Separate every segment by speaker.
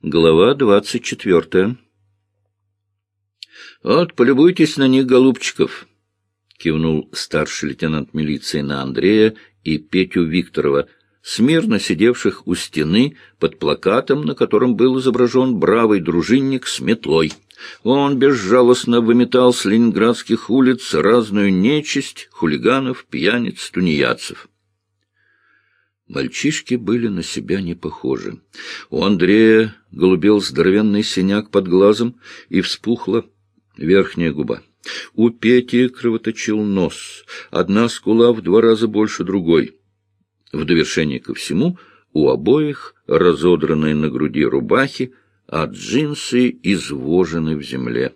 Speaker 1: Глава двадцать четвертая. «Вот, полюбуйтесь на них, голубчиков!» — кивнул старший лейтенант милиции на Андрея и Петю Викторова, смирно сидевших у стены под плакатом, на котором был изображен бравый дружинник с метлой. Он безжалостно выметал с ленинградских улиц разную нечисть, хулиганов, пьяниц, тунеядцев. Мальчишки были на себя не похожи. У Андрея голубел здоровенный синяк под глазом и вспухла верхняя губа. У Пети кровоточил нос, одна скула в два раза больше другой. В довершение ко всему у обоих разодранные на груди рубахи, а джинсы извожены в земле.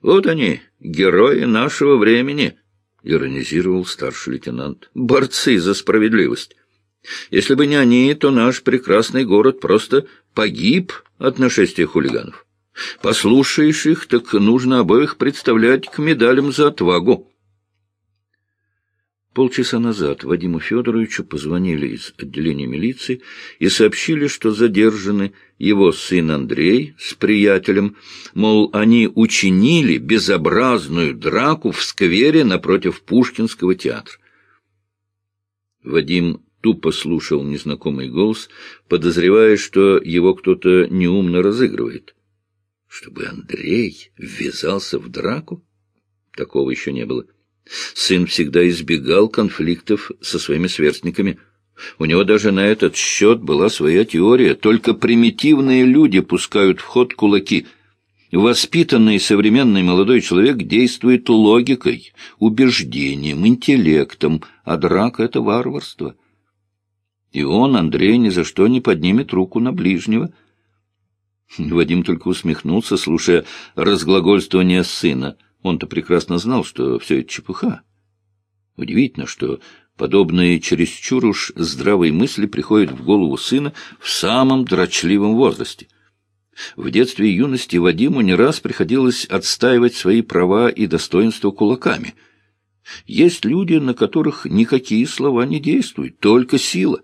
Speaker 1: «Вот они, герои нашего времени!» — иронизировал старший лейтенант. — Борцы за справедливость. Если бы не они, то наш прекрасный город просто погиб от нашествия хулиганов. Послушаешь их, так нужно обоих представлять к медалям за отвагу. Полчаса назад Вадиму Федоровичу позвонили из отделения милиции и сообщили, что задержаны его сын Андрей с приятелем, мол, они учинили безобразную драку в сквере напротив Пушкинского театра. Вадим тупо слушал незнакомый голос, подозревая, что его кто-то неумно разыгрывает. Чтобы Андрей ввязался в драку? Такого еще не было. Сын всегда избегал конфликтов со своими сверстниками. У него даже на этот счет была своя теория. Только примитивные люди пускают в ход кулаки. Воспитанный современный молодой человек действует логикой, убеждением, интеллектом, а драка — это варварство. И он, Андрей, ни за что не поднимет руку на ближнего. Вадим только усмехнулся, слушая разглагольствование сына — он-то прекрасно знал, что все это чепуха. Удивительно, что подобные чересчур уж здравые мысли приходят в голову сына в самом дрочливом возрасте. В детстве и юности Вадиму не раз приходилось отстаивать свои права и достоинства кулаками. Есть люди, на которых никакие слова не действуют, только сила.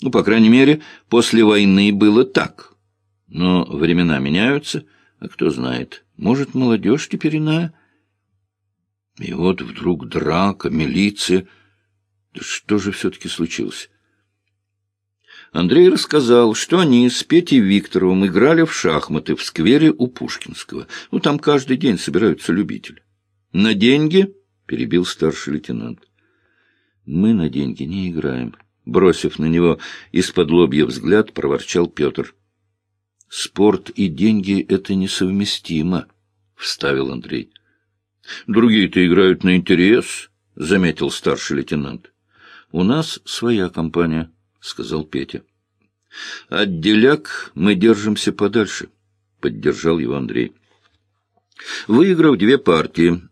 Speaker 1: Ну, по крайней мере, после войны было так. Но времена меняются, а кто знает, может, молодежь теперь иная. И вот вдруг драка, милиция. Да что же все-таки случилось? Андрей рассказал, что они с Петей Викторовым играли в шахматы в сквере у Пушкинского. Ну, там каждый день собираются любители. «На деньги?» — перебил старший лейтенант. «Мы на деньги не играем», — бросив на него из-под лобья взгляд, проворчал Петр. «Спорт и деньги — это несовместимо», — вставил Андрей. Другие-то играют на интерес, — заметил старший лейтенант. — У нас своя компания, — сказал Петя. — От деляк мы держимся подальше, — поддержал его Андрей. Выиграв две партии,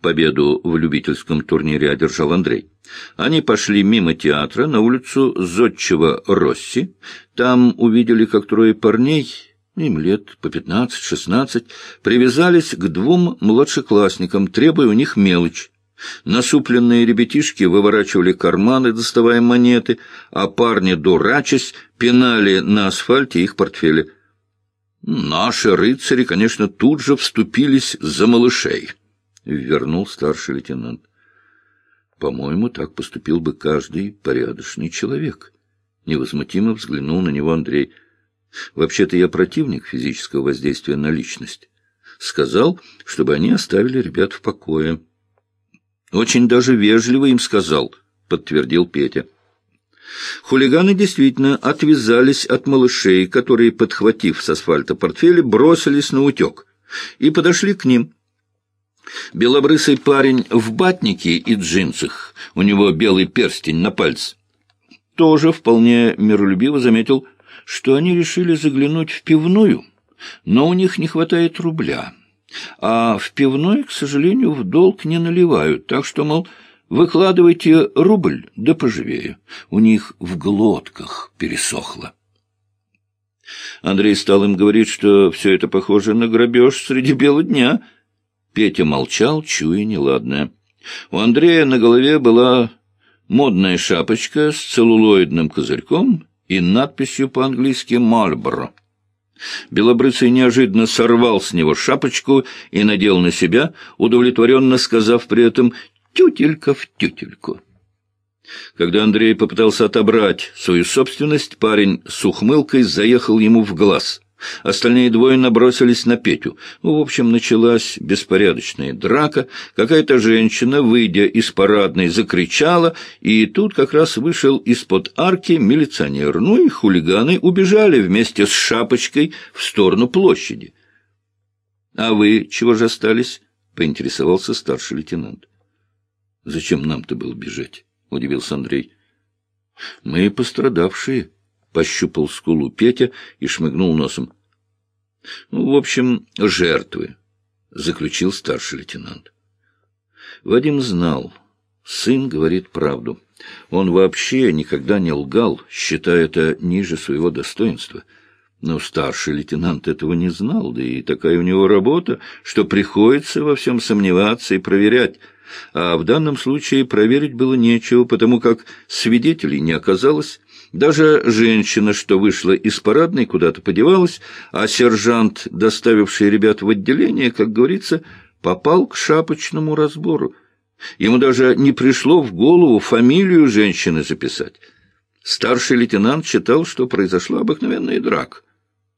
Speaker 1: победу в любительском турнире одержал Андрей. Они пошли мимо театра на улицу Зодчего Росси. Там увидели, как трое парней им лет по пятнадцать-шестнадцать, привязались к двум младшеклассникам, требуя у них мелочь. Насупленные ребятишки выворачивали карманы, доставая монеты, а парни, дурачась, пинали на асфальте их портфели. Наши рыцари, конечно, тут же вступились за малышей, — вернул старший лейтенант. По-моему, так поступил бы каждый порядочный человек. Невозмутимо взглянул на него Андрей. Вообще-то я противник физического воздействия на личность. Сказал, чтобы они оставили ребят в покое. Очень даже вежливо им сказал, подтвердил Петя. Хулиганы действительно отвязались от малышей, которые, подхватив с асфальта портфели, бросились на утек и подошли к ним. Белобрысый парень в батнике и джинсах, у него белый перстень на пальце, тоже вполне миролюбиво заметил что они решили заглянуть в пивную, но у них не хватает рубля. А в пивной, к сожалению, в долг не наливают, так что, мол, выкладывайте рубль, да поживее. У них в глотках пересохло. Андрей стал им говорить, что все это похоже на грабеж среди бела дня. Петя молчал, чуя неладное. У Андрея на голове была модная шапочка с целлулоидным козырьком и надписью по-английски «Мальборо». Белобрысый неожиданно сорвал с него шапочку и надел на себя, удовлетворенно сказав при этом «тютелька в тютельку». Когда Андрей попытался отобрать свою собственность, парень с ухмылкой заехал ему в глаз. Остальные двое набросились на Петю. Ну, в общем, началась беспорядочная драка. Какая-то женщина, выйдя из парадной, закричала, и тут как раз вышел из-под арки милиционер. Ну и хулиганы убежали вместе с шапочкой в сторону площади. — А вы чего же остались? — поинтересовался старший лейтенант. — Зачем нам-то было бежать? — удивился Андрей. — Мы пострадавшие, — пощупал скулу Петя и шмыгнул носом. — Ну, в общем, жертвы, — заключил старший лейтенант. Вадим знал, сын говорит правду. Он вообще никогда не лгал, считая это ниже своего достоинства. Но старший лейтенант этого не знал, да и такая у него работа, что приходится во всем сомневаться и проверять — а в данном случае проверить было нечего, потому как свидетелей не оказалось. Даже женщина, что вышла из парадной, куда-то подевалась, а сержант, доставивший ребят в отделение, как говорится, попал к шапочному разбору. Ему даже не пришло в голову фамилию женщины записать. Старший лейтенант считал, что произошла обыкновенная драка.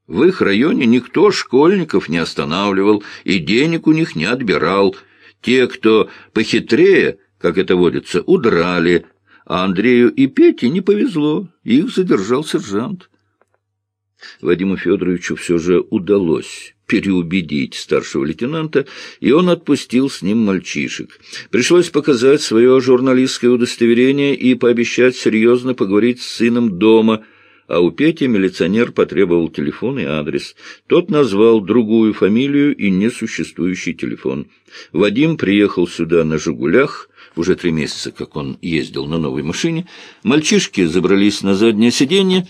Speaker 1: В их районе никто школьников не останавливал и денег у них не отбирал – те, кто похитрее, как это водится, удрали, а Андрею и Пете не повезло, их задержал сержант. Вадиму Федоровичу все же удалось переубедить старшего лейтенанта, и он отпустил с ним мальчишек. Пришлось показать свое журналистское удостоверение и пообещать серьезно поговорить с сыном дома — а у Пети милиционер потребовал телефон и адрес. Тот назвал другую фамилию и несуществующий телефон. Вадим приехал сюда на «Жигулях», уже три месяца, как он ездил на новой машине. Мальчишки забрались на заднее сиденье.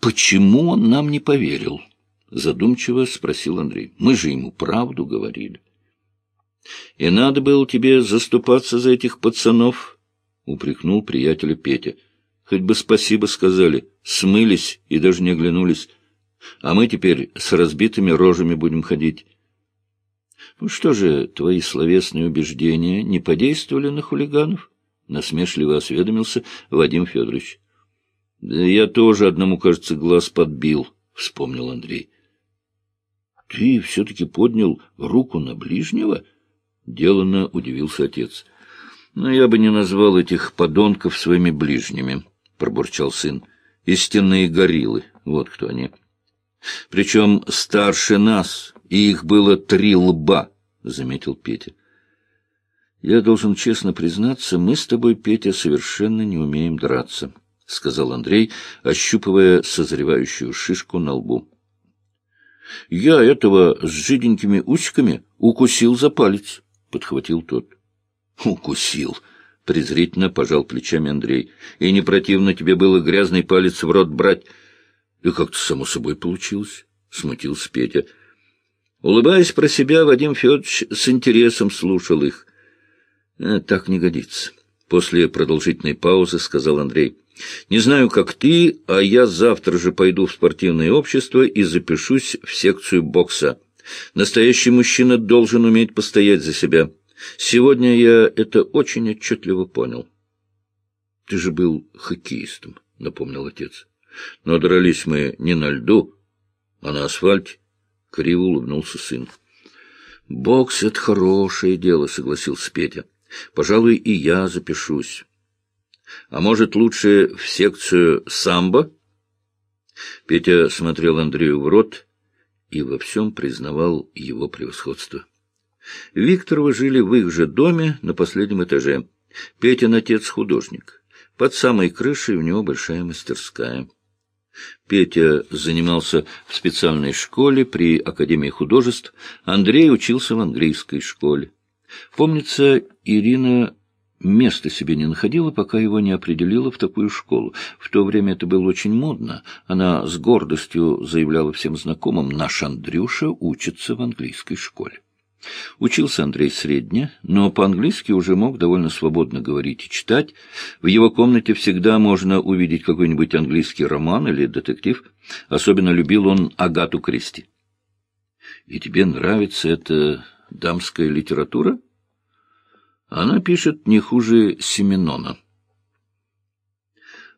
Speaker 1: «Почему он нам не поверил?» — задумчиво спросил Андрей. «Мы же ему правду говорили». «И надо было тебе заступаться за этих пацанов», — упрекнул приятеля Петя. Хоть бы спасибо сказали, смылись и даже не оглянулись. А мы теперь с разбитыми рожами будем ходить. Ну что же, твои словесные убеждения не подействовали на хулиганов? Насмешливо осведомился Вадим Федорович. Да я тоже одному, кажется, глаз подбил, вспомнил Андрей. Ты все-таки поднял руку на ближнего? Деланно удивился отец. Но я бы не назвал этих подонков своими ближними пробурчал сын. «Истинные гориллы, вот кто они. Причем старше нас, и их было три лба», — заметил Петя. «Я должен честно признаться, мы с тобой, Петя, совершенно не умеем драться», — сказал Андрей, ощупывая созревающую шишку на лбу. «Я этого с жиденькими усиками укусил за палец», — подхватил тот. «Укусил», — презрительно пожал плечами Андрей. — И не противно тебе было грязный палец в рот брать? — И как-то само собой получилось, — смутился Петя. Улыбаясь про себя, Вадим Федорович с интересом слушал их. «Э, — Так не годится. После продолжительной паузы сказал Андрей. — Не знаю, как ты, а я завтра же пойду в спортивное общество и запишусь в секцию бокса. Настоящий мужчина должен уметь постоять за себя. — Сегодня я это очень отчетливо понял. — Ты же был хоккеистом, — напомнил отец. — Но дрались мы не на льду, а на асфальте. Криво улыбнулся сын. — Бокс — это хорошее дело, — согласился Петя. — Пожалуй, и я запишусь. — А может, лучше в секцию самбо? Петя смотрел Андрею в рот и во всем признавал его превосходство. Викторовы жили в их же доме на последнем этаже. Петин отец художник. Под самой крышей у него большая мастерская. Петя занимался в специальной школе при Академии художеств, Андрей учился в английской школе. Помнится, Ирина места себе не находила, пока его не определила в такую школу. В то время это было очень модно. Она с гордостью заявляла всем знакомым, наш Андрюша учится в английской школе. Учился Андрей средне, но по-английски уже мог довольно свободно говорить и читать. В его комнате всегда можно увидеть какой-нибудь английский роман или детектив. Особенно любил он Агату Кристи. «И тебе нравится эта дамская литература?» Она пишет не хуже Семенона.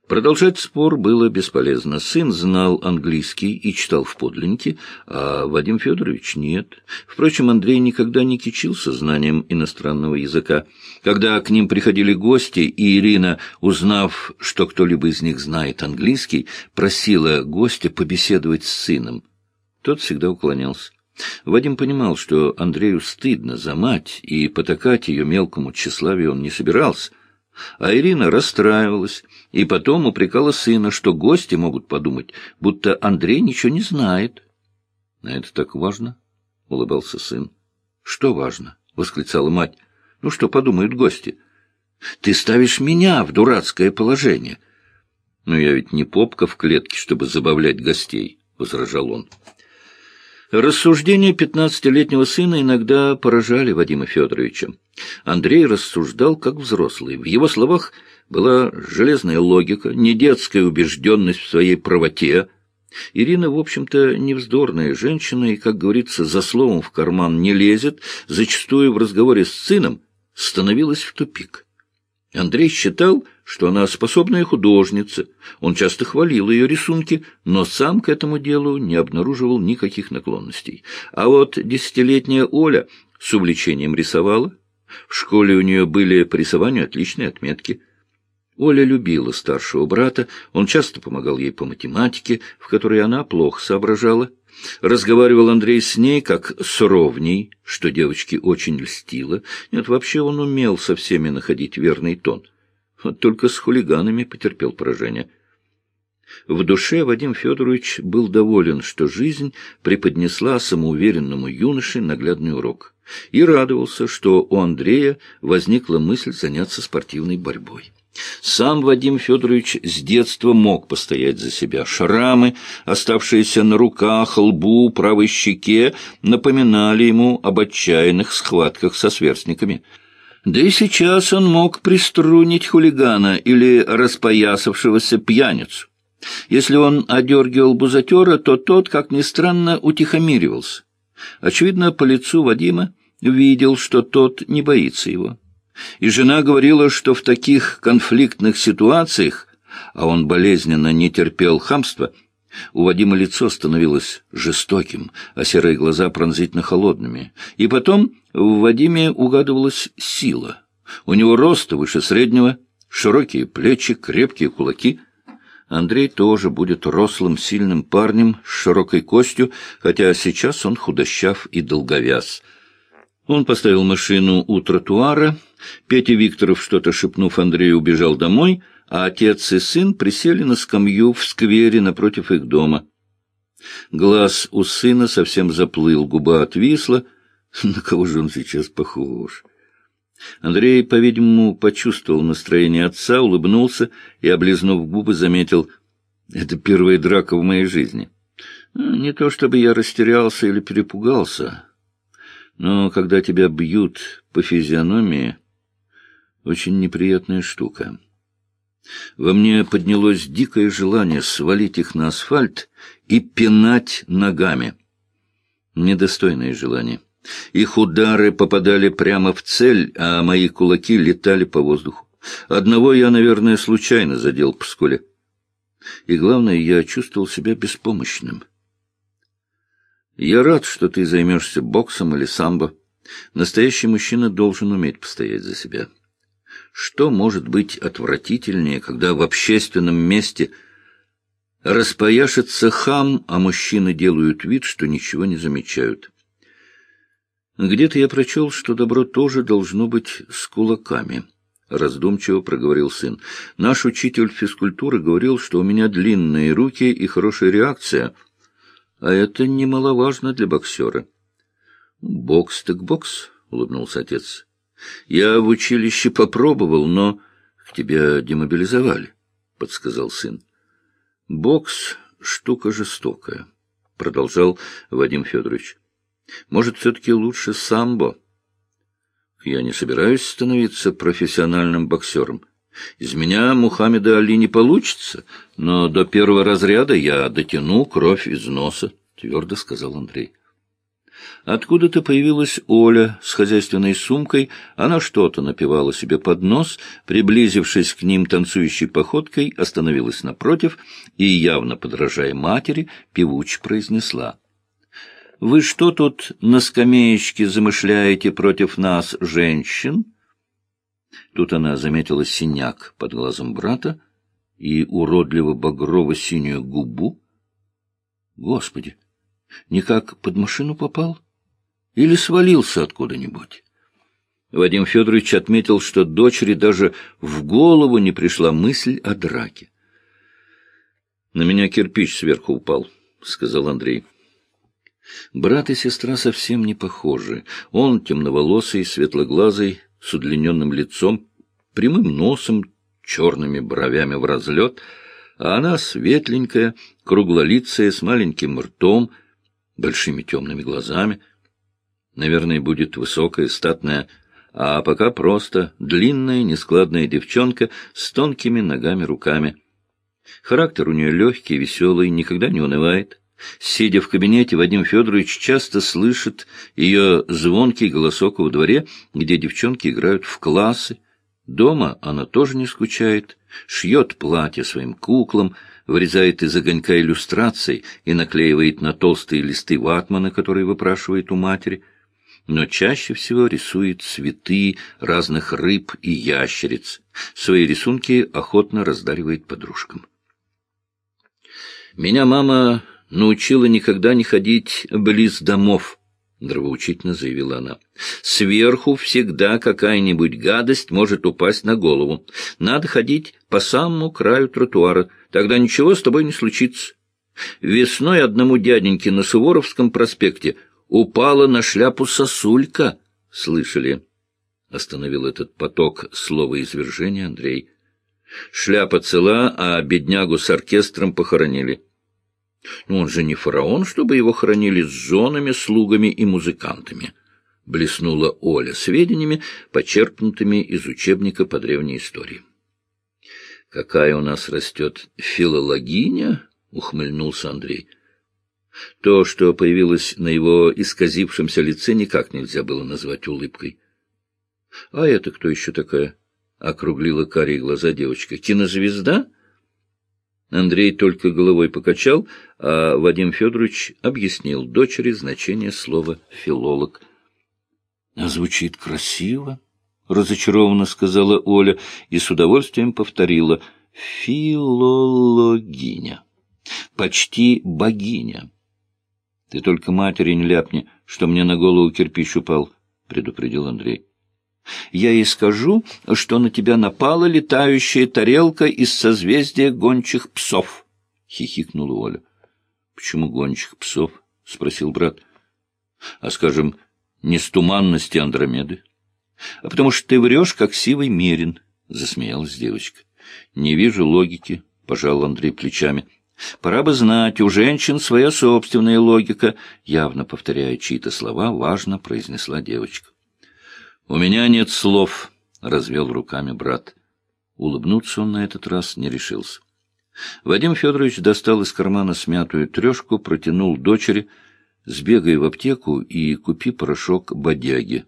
Speaker 1: Продолжать спор было бесполезно. Сын знал английский и читал в подлиннике, а Вадим Федорович нет. Впрочем, Андрей никогда не кичился знанием иностранного языка. Когда к ним приходили гости, и Ирина, узнав, что кто-либо из них знает английский, просила гостя побеседовать с сыном, тот всегда уклонялся. Вадим понимал, что Андрею стыдно за мать, и потакать ее мелкому тщеславию он не собирался. А Ирина расстраивалась и потом упрекала сына, что гости могут подумать, будто Андрей ничего не знает. — А это так важно? — улыбался сын. — Что важно? — восклицала мать. — Ну что подумают гости? — Ты ставишь меня в дурацкое положение. — Но я ведь не попка в клетке, чтобы забавлять гостей, — возражал он. Рассуждения пятнадцатилетнего сына иногда поражали Вадима Федоровича. Андрей рассуждал как взрослый. В его словах была железная логика, не детская убежденность в своей правоте. Ирина, в общем-то, невздорная женщина и, как говорится, за словом в карман не лезет, зачастую в разговоре с сыном становилась в тупик. Андрей считал, что она способная художница. Он часто хвалил ее рисунки, но сам к этому делу не обнаруживал никаких наклонностей. А вот десятилетняя Оля с увлечением рисовала. В школе у нее были по рисованию отличные отметки. Оля любила старшего брата, он часто помогал ей по математике, в которой она плохо соображала. Разговаривал Андрей с ней, как с ровней, что девочке очень льстило. Нет, вообще он умел со всеми находить верный тон. Только с хулиганами потерпел поражение. В душе Вадим Федорович был доволен, что жизнь преподнесла самоуверенному юноше наглядный урок, и радовался, что у Андрея возникла мысль заняться спортивной борьбой. Сам Вадим Федорович с детства мог постоять за себя. Шрамы, оставшиеся на руках, лбу, правой щеке, напоминали ему об отчаянных схватках со сверстниками. Да и сейчас он мог приструнить хулигана или распоясавшегося пьяницу. Если он одергивал бузатера, то тот, как ни странно, утихомиривался. Очевидно, по лицу Вадима видел, что тот не боится его. И жена говорила, что в таких конфликтных ситуациях, а он болезненно не терпел хамства, у Вадима лицо становилось жестоким, а серые глаза пронзительно холодными. И потом в Вадиме угадывалась сила. У него рост выше среднего, широкие плечи, крепкие кулаки. Андрей тоже будет рослым, сильным парнем с широкой костью, хотя сейчас он худощав и долговяз. Он поставил машину у тротуара, Петя Викторов, что-то шепнув Андрею, убежал домой, а отец и сын присели на скамью в сквере напротив их дома. Глаз у сына совсем заплыл, губа отвисла. На кого же он сейчас похож? Андрей, по-видимому, почувствовал настроение отца, улыбнулся и, облизнув губы, заметил — это первая драка в моей жизни. Не то чтобы я растерялся или перепугался, но когда тебя бьют по физиономии, очень неприятная штука. Во мне поднялось дикое желание свалить их на асфальт и пинать ногами. Недостойное желание. Их удары попадали прямо в цель, а мои кулаки летали по воздуху. Одного я, наверное, случайно задел по скуле. И главное, я чувствовал себя беспомощным. Я рад, что ты займешься боксом или самбо. Настоящий мужчина должен уметь постоять за себя. Что может быть отвратительнее, когда в общественном месте распояшется хам, а мужчины делают вид, что ничего не замечают? Где-то я прочел, что добро тоже должно быть с кулаками. Раздумчиво проговорил сын. Наш учитель физкультуры говорил, что у меня длинные руки и хорошая реакция, а это немаловажно для боксера. Бокс так бокс, улыбнулся отец. Я в училище попробовал, но тебя демобилизовали, — подсказал сын. Бокс — штука жестокая, — продолжал Вадим Федорович. Может, все-таки лучше самбо? Я не собираюсь становиться профессиональным боксером. Из меня Мухаммеда Али не получится, но до первого разряда я дотяну кровь из носа, — твердо сказал Андрей. Откуда-то появилась Оля с хозяйственной сумкой, она что-то напевала себе под нос, приблизившись к ним танцующей походкой, остановилась напротив и, явно подражая матери, певуч произнесла. «Вы что тут на скамеечке замышляете против нас, женщин?» Тут она заметила синяк под глазом брата и уродливо багрово-синюю губу. «Господи!» Никак под машину попал? Или свалился откуда-нибудь? Вадим Федорович отметил, что дочери даже в голову не пришла мысль о драке. — На меня кирпич сверху упал, — сказал Андрей. Брат и сестра совсем не похожи. Он темноволосый, светлоглазый, с удлиненным лицом, прямым носом, черными бровями в разлет, а она светленькая, круглолицая, с маленьким ртом — большими темными глазами. Наверное, будет высокая, статная, а пока просто длинная, нескладная девчонка с тонкими ногами-руками. Характер у нее легкий, веселый, никогда не унывает. Сидя в кабинете, Вадим Федорович часто слышит ее звонкий голосок во дворе, где девчонки играют в классы. Дома она тоже не скучает, шьет платье своим куклам, вырезает из огонька иллюстраций и наклеивает на толстые листы ватмана, которые выпрашивает у матери, но чаще всего рисует цветы разных рыб и ящериц. Свои рисунки охотно раздаривает подружкам. «Меня мама научила никогда не ходить близ домов», — нравоучительно заявила она. «Сверху всегда какая-нибудь гадость может упасть на голову. Надо ходить по самому краю тротуара, Тогда ничего с тобой не случится. Весной одному дяденьке на Суворовском проспекте упала на шляпу сосулька. Слышали? Остановил этот поток слова извержения Андрей. Шляпа цела, а беднягу с оркестром похоронили. Он же не фараон, чтобы его хоронили с женами, слугами и музыкантами. Блеснула Оля сведениями, почерпнутыми из учебника по древней истории. Какая у нас растет филологиня? — ухмыльнулся Андрей. То, что появилось на его исказившемся лице, никак нельзя было назвать улыбкой. — А это кто еще такая? — округлила карие глаза девочка. — Кинозвезда? Андрей только головой покачал, а Вадим Федорович объяснил дочери значение слова «филолог». — А звучит красиво, — разочарованно сказала Оля и с удовольствием повторила «филологиня». «Почти богиня». «Ты только матери не ляпни, что мне на голову кирпич упал», — предупредил Андрей. «Я ей скажу, что на тебя напала летающая тарелка из созвездия гончих псов», — хихикнула Оля. «Почему гончих псов?» — спросил брат. «А, скажем, не с туманности Андромеды?» — А потому что ты врешь, как сивый мерин, — засмеялась девочка. — Не вижу логики, — пожал Андрей плечами. — Пора бы знать, у женщин своя собственная логика, — явно повторяя чьи-то слова, важно произнесла девочка. — У меня нет слов, — развел руками брат. Улыбнуться он на этот раз не решился. Вадим Федорович достал из кармана смятую трешку, протянул дочери, сбегай в аптеку и купи порошок бодяги.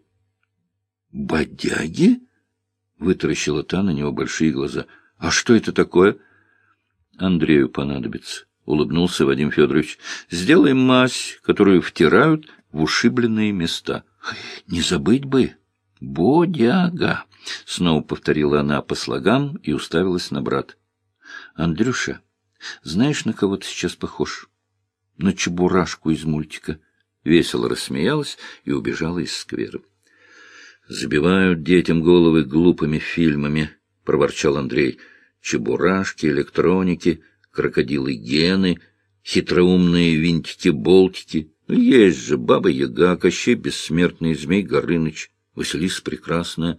Speaker 1: «Бодяги?» — вытаращила та на него большие глаза. «А что это такое?» «Андрею понадобится», — улыбнулся Вадим Федорович. «Сделаем мазь, которую втирают в ушибленные места. Не забыть бы!» «Бодяга!» — снова повторила она по слогам и уставилась на брат. «Андрюша, знаешь, на кого ты сейчас похож?» «На чебурашку из мультика». Весело рассмеялась и убежала из сквера. Забивают детям головы глупыми фильмами, — проворчал Андрей. Чебурашки, электроники, крокодилы-гены, хитроумные винтики-болтики. Ну, есть же Баба-Яга, Кощей Бессмертный, Змей Горыныч, Василиса Прекрасная.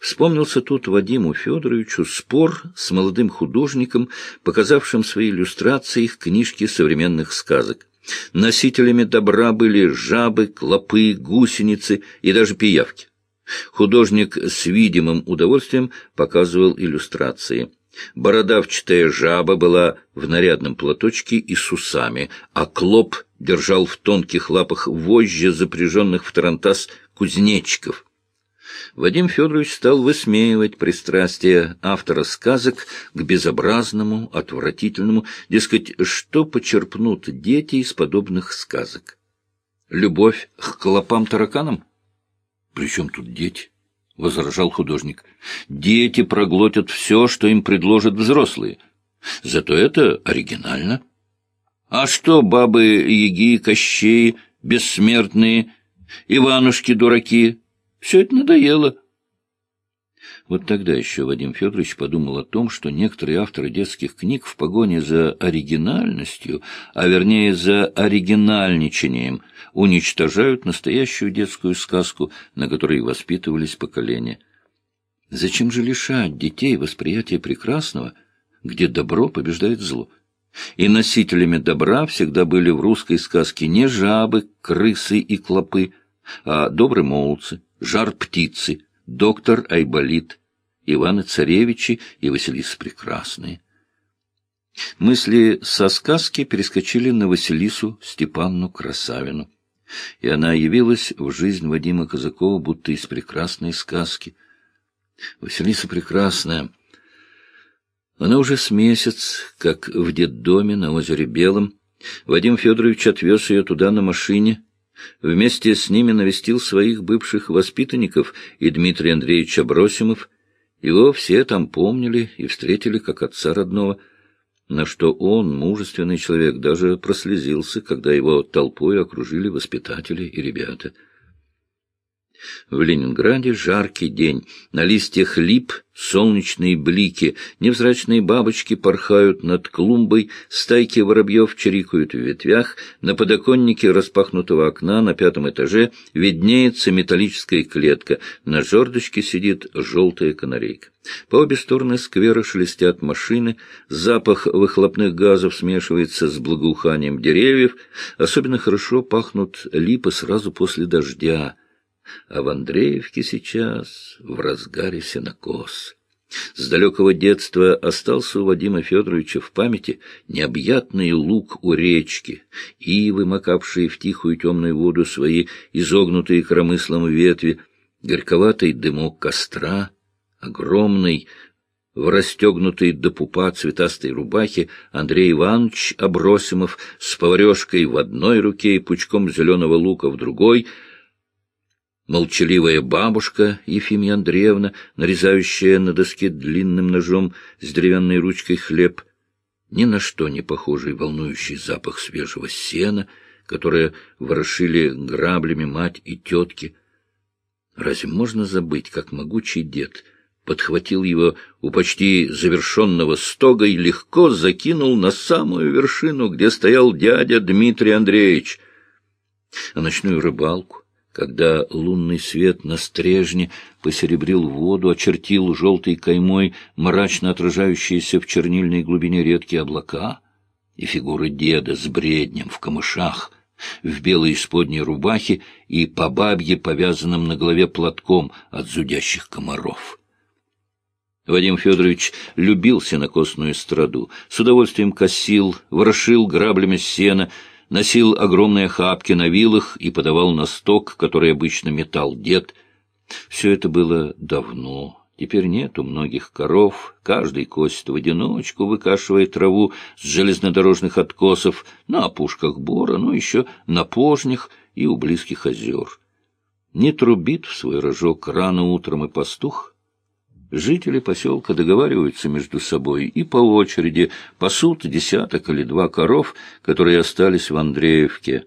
Speaker 1: Вспомнился тут Вадиму Федоровичу спор с молодым художником, показавшим свои иллюстрации их книжки современных сказок. Носителями добра были жабы, клопы, гусеницы и даже пиявки. Художник с видимым удовольствием показывал иллюстрации. Бородавчатая жаба была в нарядном платочке и с усами, а клоп держал в тонких лапах вожжи, запряженных в тарантас кузнечиков. Вадим Федорович стал высмеивать пристрастие автора сказок к безобразному, отвратительному, дескать, что почерпнут дети из подобных сказок. Любовь к клопам-тараканам? При чем тут дети? — возражал художник. Дети проглотят все, что им предложат взрослые. Зато это оригинально. А что бабы-яги, кощеи, бессмертные, Иванушки-дураки все это надоело. Вот тогда еще Вадим Федорович подумал о том, что некоторые авторы детских книг в погоне за оригинальностью, а вернее за оригинальничанием, уничтожают настоящую детскую сказку, на которой воспитывались поколения. Зачем же лишать детей восприятия прекрасного, где добро побеждает зло? И носителями добра всегда были в русской сказке не жабы, крысы и клопы, а добрые молодцы, жар-птицы, доктор Айболит, Иваны Царевичи и Василиса Прекрасные. Мысли со сказки перескочили на Василису Степанну Красавину, и она явилась в жизнь Вадима Казакова будто из прекрасной сказки. Василиса Прекрасная. Она уже с месяц, как в детдоме на озере Белом, Вадим Федорович отвез ее туда на машине, Вместе с ними навестил своих бывших воспитанников и Дмитрий Андреевич Абросимов. Его все там помнили и встретили как отца родного, на что он, мужественный человек, даже прослезился, когда его толпой окружили воспитатели и ребята — в Ленинграде жаркий день. На листьях лип солнечные блики, невзрачные бабочки порхают над клумбой, стайки воробьев чирикают в ветвях, на подоконнике распахнутого окна на пятом этаже виднеется металлическая клетка, на жердочке сидит желтая канарейка. По обе стороны сквера шелестят машины, запах выхлопных газов смешивается с благоуханием деревьев, особенно хорошо пахнут липы сразу после дождя — а в Андреевке сейчас в разгаре сенокос. С далекого детства остался у Вадима Федоровича в памяти необъятный луг у речки, ивы, макавшие в тихую темную воду свои изогнутые коромыслом ветви, горьковатый дымок костра, огромный, в расстегнутой до пупа цветастой рубахе Андрей Иванович Абросимов с поварешкой в одной руке и пучком зеленого лука в другой — молчаливая бабушка Ефимия Андреевна, нарезающая на доске длинным ножом с деревянной ручкой хлеб, ни на что не похожий волнующий запах свежего сена, которое ворошили граблями мать и тетки. Разве можно забыть, как могучий дед подхватил его у почти завершенного стога и легко закинул на самую вершину, где стоял дядя Дмитрий Андреевич, а ночную рыбалку, когда лунный свет на стрежне посеребрил воду, очертил желтой каймой мрачно отражающиеся в чернильной глубине редкие облака, и фигуры деда с бреднем в камышах, в белой исподней рубахе и по бабье, повязанном на голове платком от зудящих комаров. Вадим Федорович любил сенокосную страду, с удовольствием косил, ворошил граблями сена, носил огромные хапки на вилах и подавал на сток, который обычно метал дед. Все это было давно. Теперь нету многих коров, каждый косит в одиночку, выкашивая траву с железнодорожных откосов на опушках бора, ну еще на пожнях и у близких озер. Не трубит в свой рожок рано утром и пастух, Жители поселка договариваются между собой и по очереди пасут десяток или два коров, которые остались в Андреевке.